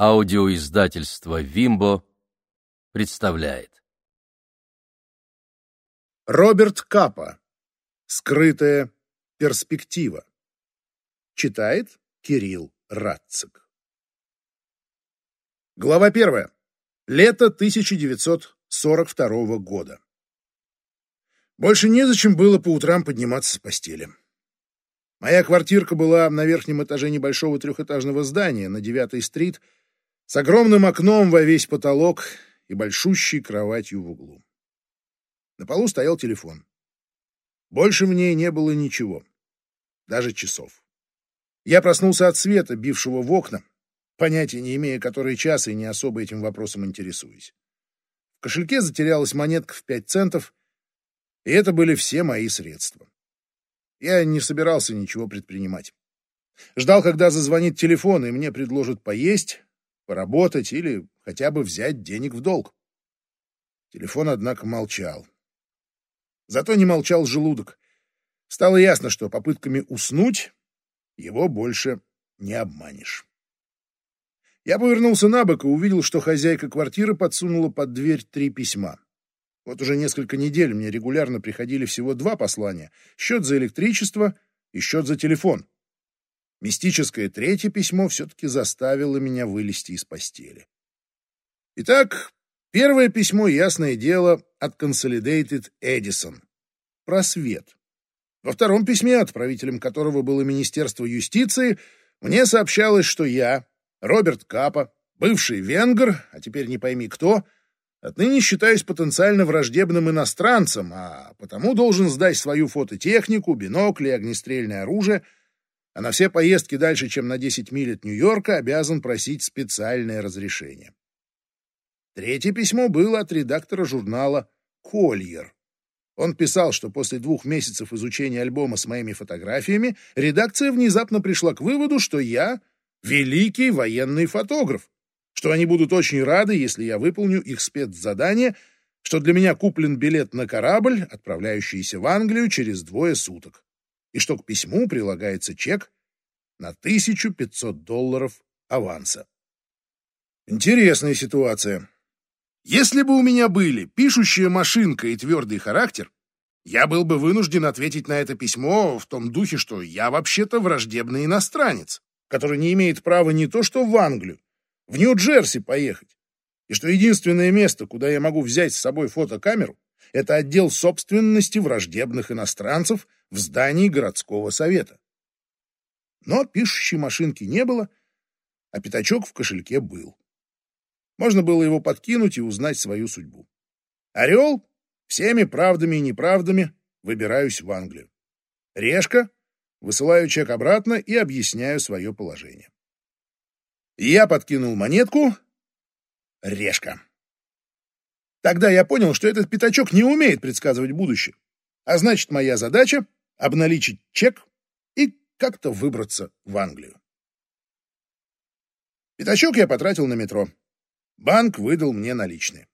Аудиоиздательство «Вимбо» представляет. Роберт Капа. Скрытая перспектива. Читает Кирилл Радцик. Глава первая. Лето 1942 года. Больше незачем было по утрам подниматься с постели. Моя квартирка была на верхнем этаже небольшого трехэтажного здания на 9-й стрит с огромным окном во весь потолок и большущей кроватью в углу. На полу стоял телефон. Больше в ней не было ничего, даже часов. Я проснулся от света, бившего в окна, понятия не имея, который час и не особо этим вопросом интересуюсь. В кошельке затерялась монетка в пять центов, и это были все мои средства. Я не собирался ничего предпринимать. Ждал, когда зазвонит телефон, и мне предложат поесть, поработать или хотя бы взять денег в долг. Телефон, однако, молчал. Зато не молчал желудок. Стало ясно, что попытками уснуть его больше не обманешь. Я повернулся на бок и увидел, что хозяйка квартиры подсунула под дверь три письма. Вот уже несколько недель мне регулярно приходили всего два послания — счет за электричество и счет за телефон. Мистическое третье письмо все-таки заставило меня вылезти из постели. Итак, первое письмо, ясное дело, от Consolidated Edison. Про свет. Во втором письме, отправителем которого было Министерство юстиции, мне сообщалось, что я, Роберт Капа, бывший венгр, а теперь не пойми кто — Отныне считаюсь потенциально враждебным иностранцем, а потому должен сдать свою фототехнику, бинокли огнестрельное оружие, а на все поездки дальше, чем на 10 миль от Нью-Йорка, обязан просить специальное разрешение. Третье письмо было от редактора журнала «Кольер». Он писал, что после двух месяцев изучения альбома с моими фотографиями редакция внезапно пришла к выводу, что я великий военный фотограф что они будут очень рады, если я выполню их спецзадание, что для меня куплен билет на корабль, отправляющийся в Англию через двое суток, и что к письму прилагается чек на 1500 долларов аванса. Интересная ситуация. Если бы у меня были пишущая машинка и твердый характер, я был бы вынужден ответить на это письмо в том духе, что я вообще-то враждебный иностранец, который не имеет права не то что в Англию, в Нью-Джерси поехать. И что единственное место, куда я могу взять с собой фотокамеру, это отдел собственности враждебных иностранцев в здании городского совета. Но пишущей машинки не было, а пятачок в кошельке был. Можно было его подкинуть и узнать свою судьбу. Орел всеми правдами и неправдами выбираюсь в Англию. Решка высылаю чек обратно и объясняю свое положение. Я подкинул монетку. Решка. Тогда я понял, что этот пятачок не умеет предсказывать будущее. А значит, моя задача — обналичить чек как-то выбраться в Англию. Пятачок я потратил на метро. Банк выдал мне наличные.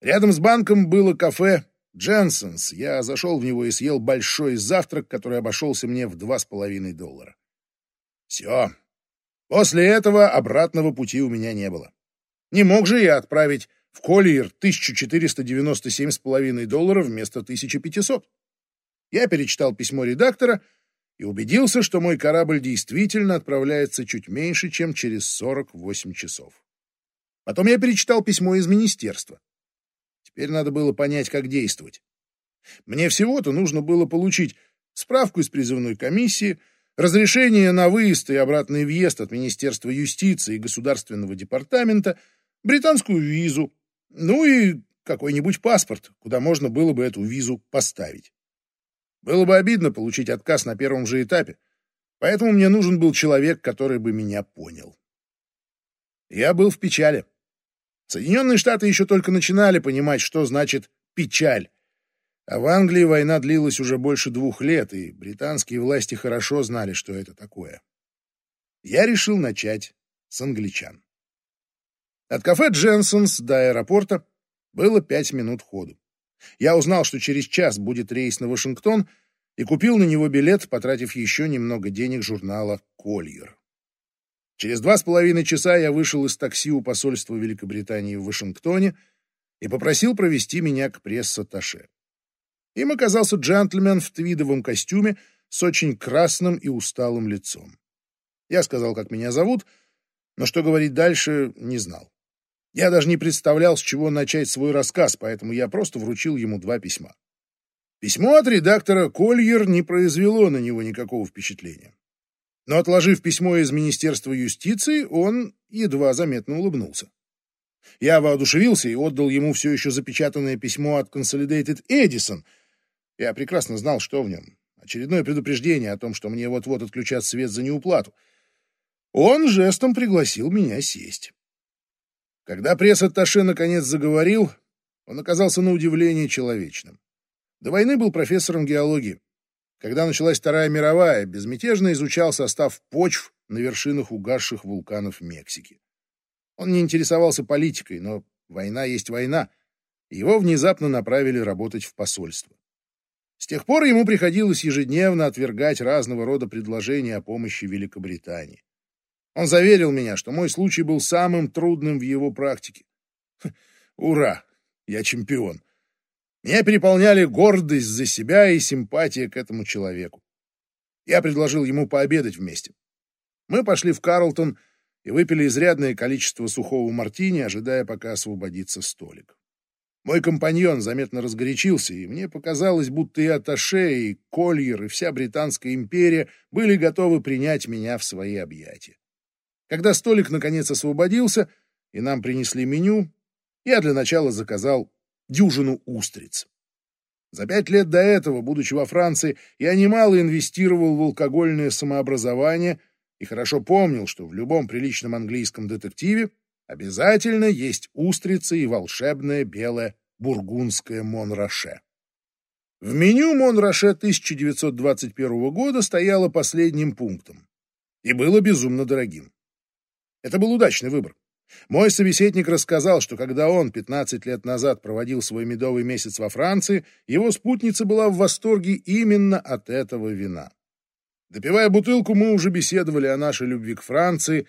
Рядом с банком было кафе «Дженсенс». Я зашел в него и съел большой завтрак, который обошелся мне в два с половиной доллара. Все, После этого обратного пути у меня не было. Не мог же я отправить в Коллиер 1497,5 долларов вместо 1500. Я перечитал письмо редактора и убедился, что мой корабль действительно отправляется чуть меньше, чем через 48 часов. Потом я перечитал письмо из министерства. Теперь надо было понять, как действовать. Мне всего-то нужно было получить справку из призывной комиссии, разрешение на выезд и обратный въезд от Министерства юстиции и Государственного департамента, британскую визу, ну и какой-нибудь паспорт, куда можно было бы эту визу поставить. Было бы обидно получить отказ на первом же этапе, поэтому мне нужен был человек, который бы меня понял. Я был в печали. Соединенные Штаты еще только начинали понимать, что значит «печаль», а в Англии война длилась уже больше двух лет, и британские власти хорошо знали, что это такое. Я решил начать с англичан. От кафе «Дженсонс» до аэропорта было пять минут ходу. Я узнал, что через час будет рейс на Вашингтон, и купил на него билет, потратив еще немного денег журнала «Кольер». Через два с половиной часа я вышел из такси у посольства Великобритании в Вашингтоне и попросил провести меня к пресс-атташе. Им оказался джентльмен в твидовом костюме с очень красным и усталым лицом. Я сказал, как меня зовут, но что говорить дальше, не знал. Я даже не представлял, с чего начать свой рассказ, поэтому я просто вручил ему два письма. Письмо от редактора Кольер не произвело на него никакого впечатления. Но, отложив письмо из Министерства юстиции, он едва заметно улыбнулся. Я воодушевился и отдал ему все еще запечатанное письмо от Consolidated Edison. Я прекрасно знал, что в нем. Очередное предупреждение о том, что мне вот-вот отключат свет за неуплату. Он жестом пригласил меня сесть. Когда пресс-атташе наконец заговорил, он оказался на удивление человечным. До войны был профессором геологии. Когда началась Вторая мировая, безмятежно изучал состав почв на вершинах угасших вулканов Мексики. Он не интересовался политикой, но война есть война. Его внезапно направили работать в посольство. С тех пор ему приходилось ежедневно отвергать разного рода предложения о помощи Великобритании. Он заверил меня, что мой случай был самым трудным в его практике. Ура! Я чемпион. Меня переполняли гордость за себя и симпатия к этому человеку. Я предложил ему пообедать вместе. Мы пошли в Карлтон и выпили изрядное количество сухого мартини, ожидая, пока освободится столик. Мой компаньон заметно разгорячился, и мне показалось, будто и Аташе, и Кольер, и вся Британская империя были готовы принять меня в свои объятия. Когда столик наконец освободился, и нам принесли меню, я для начала заказал дюжину устриц. За пять лет до этого, будучи во Франции, я немало инвестировал в алкогольное самообразование и хорошо помнил, что в любом приличном английском детективе обязательно есть устрицы и волшебное белое бургундское Монраше. В меню Монраше 1921 года стояло последним пунктом и было безумно дорогим. Это был удачный выбор. Мой собеседник рассказал, что когда он 15 лет назад проводил свой медовый месяц во Франции, его спутница была в восторге именно от этого вина. Допивая бутылку, мы уже беседовали о нашей любви к Франции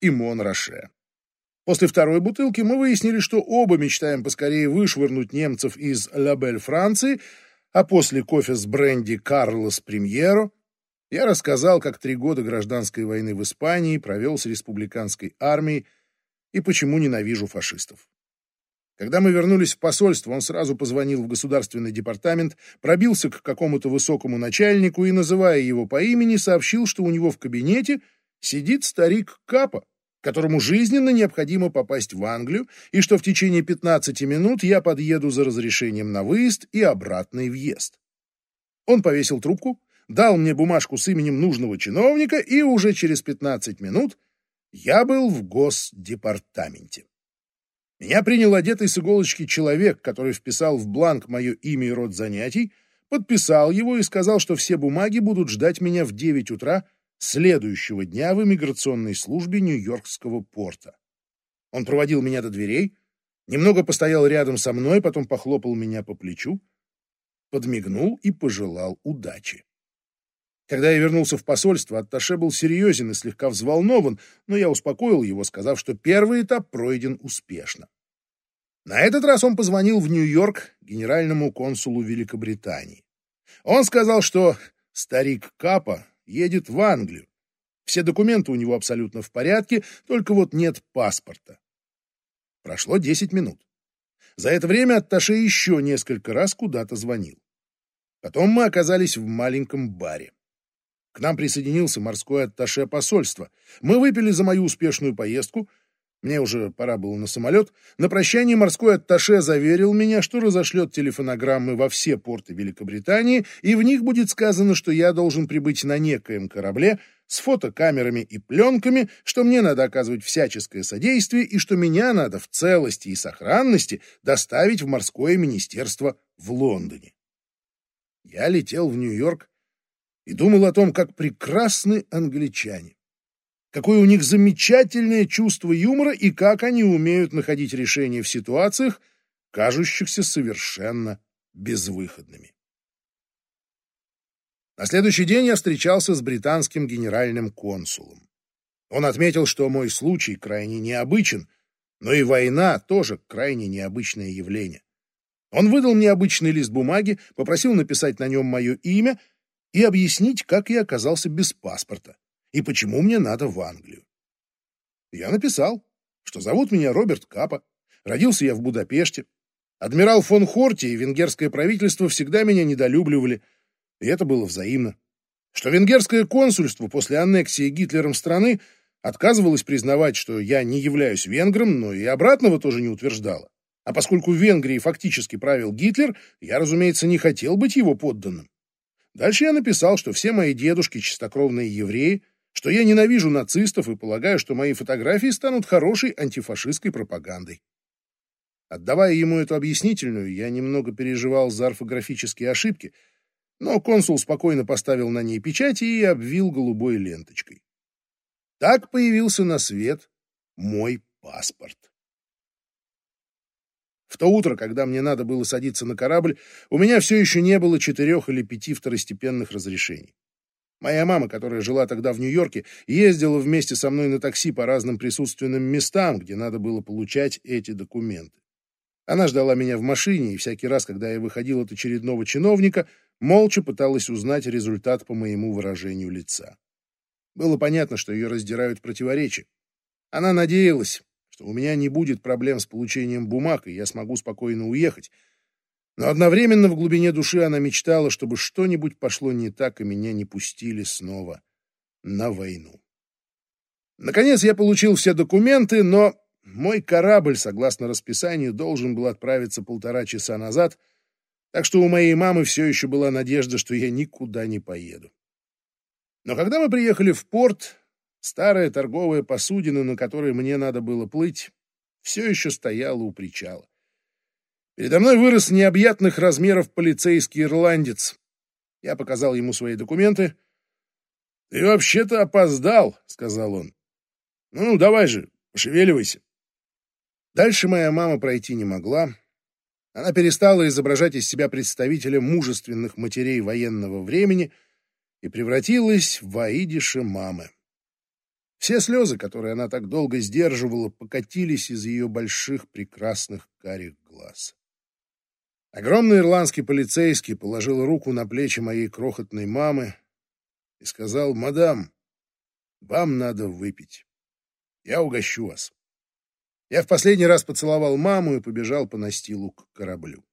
и Монраше. После второй бутылки мы выяснили, что оба мечтаем поскорее вышвырнуть немцев из Лабель Франции, а после кофе с бренди «Карлос Премьеро» я рассказал, как три года гражданской войны в Испании провел с республиканской армией и почему ненавижу фашистов. Когда мы вернулись в посольство, он сразу позвонил в государственный департамент, пробился к какому-то высокому начальнику и, называя его по имени, сообщил, что у него в кабинете сидит старик Капа, которому жизненно необходимо попасть в Англию, и что в течение 15 минут я подъеду за разрешением на выезд и обратный въезд. Он повесил трубку, дал мне бумажку с именем нужного чиновника, и уже через 15 минут я был в Госдепартаменте. Меня принял одетый с иголочки человек, который вписал в бланк мое имя и род занятий, подписал его и сказал, что все бумаги будут ждать меня в 9 утра следующего дня в иммиграционной службе Нью-Йоркского порта. Он проводил меня до дверей, немного постоял рядом со мной, потом похлопал меня по плечу, подмигнул и пожелал удачи. Когда я вернулся в посольство, Атташе был серьезен и слегка взволнован, но я успокоил его, сказав, что первый этап пройден успешно. На этот раз он позвонил в Нью-Йорк генеральному консулу Великобритании. Он сказал, что старик Капа едет в Англию. Все документы у него абсолютно в порядке, только вот нет паспорта. Прошло 10 минут. За это время Атташе еще несколько раз куда-то звонил. Потом мы оказались в маленьком баре. К нам присоединился морской атташе посольства. Мы выпили за мою успешную поездку. Мне уже пора было на самолет. На прощание морской атташе заверил меня, что разошлет телефонограммы во все порты Великобритании, и в них будет сказано, что я должен прибыть на некоем корабле с фотокамерами и пленками, что мне надо оказывать всяческое содействие и что меня надо в целости и сохранности доставить в морское министерство в Лондоне. Я летел в Нью-Йорк и думал о том, как прекрасны англичане. Какое у них замечательное чувство юмора и как они умеют находить решения в ситуациях, кажущихся совершенно безвыходными. На следующий день я встречался с британским генеральным консулом. Он отметил, что мой случай крайне необычен, но и война тоже крайне необычное явление. Он выдал мне обычный лист бумаги, попросил написать на нем мое имя и объяснить, как я оказался без паспорта и почему мне надо в Англию. Я написал, что зовут меня Роберт Капа, родился я в Будапеште. Адмирал фон Хорти и венгерское правительство всегда меня недолюбливали, и это было взаимно. Что венгерское консульство после аннексии Гитлером страны отказывалась признавать, что я не являюсь венгром, но и обратного тоже не утверждала. А поскольку в Венгрии фактически правил Гитлер, я, разумеется, не хотел быть его подданным. Дальше я написал, что все мои дедушки чистокровные евреи, что я ненавижу нацистов и полагаю, что мои фотографии станут хорошей антифашистской пропагандой. Отдавая ему эту объяснительную, я немного переживал за орфографические ошибки, но консул спокойно поставил на ней печать и обвил голубой ленточкой. Так появился на свет мой паспорт. В то утро, когда мне надо было садиться на корабль, у меня все еще не было четырех или пяти второстепенных разрешений. Моя мама, которая жила тогда в Нью-Йорке, ездила вместе со мной на такси по разным присутственным местам, где надо было получать эти документы. Она ждала меня в машине, и всякий раз, когда я выходил от очередного чиновника, молча пыталась узнать результат по моему выражению лица. Было понятно, что ее раздирают противоречия. Она надеялась, что у меня не будет проблем с получением бумаг, и я смогу спокойно уехать. Но одновременно в глубине души она мечтала, чтобы что-нибудь пошло не так, и меня не пустили снова на войну. Наконец я получил все документы, но мой корабль, согласно расписанию, должен был отправиться полтора часа назад, так что у моей мамы все еще была надежда, что я никуда не поеду. Но когда мы приехали в порт, старая торговая посудина, на которой мне надо было плыть, все еще стояла у причала. Передо мной вырос необъятных размеров полицейский ирландец. Я показал ему свои документы. «Ты вообще-то опоздал», — сказал он. «Ну, давай же, пошевеливайся». Дальше моя мама пройти не могла. Она перестала изображать из себя представителя мужественных матерей военного времени — и превратилась в Аидиша мамы. Все слезы, которые она так долго сдерживала, покатились из ее больших прекрасных карих глаз. Огромный ирландский полицейский положил руку на плечи моей крохотной мамы и сказал, «Мадам, вам надо выпить. Я угощу вас». Я в последний раз поцеловал маму и побежал по настилу к кораблю.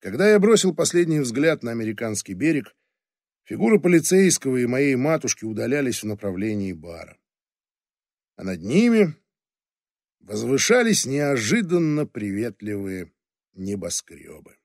Когда я бросил последний взгляд на американский берег, Фигуры полицейского и моей матушки удалялись в направлении бара. А над ними возвышались неожиданно приветливые небоскребы.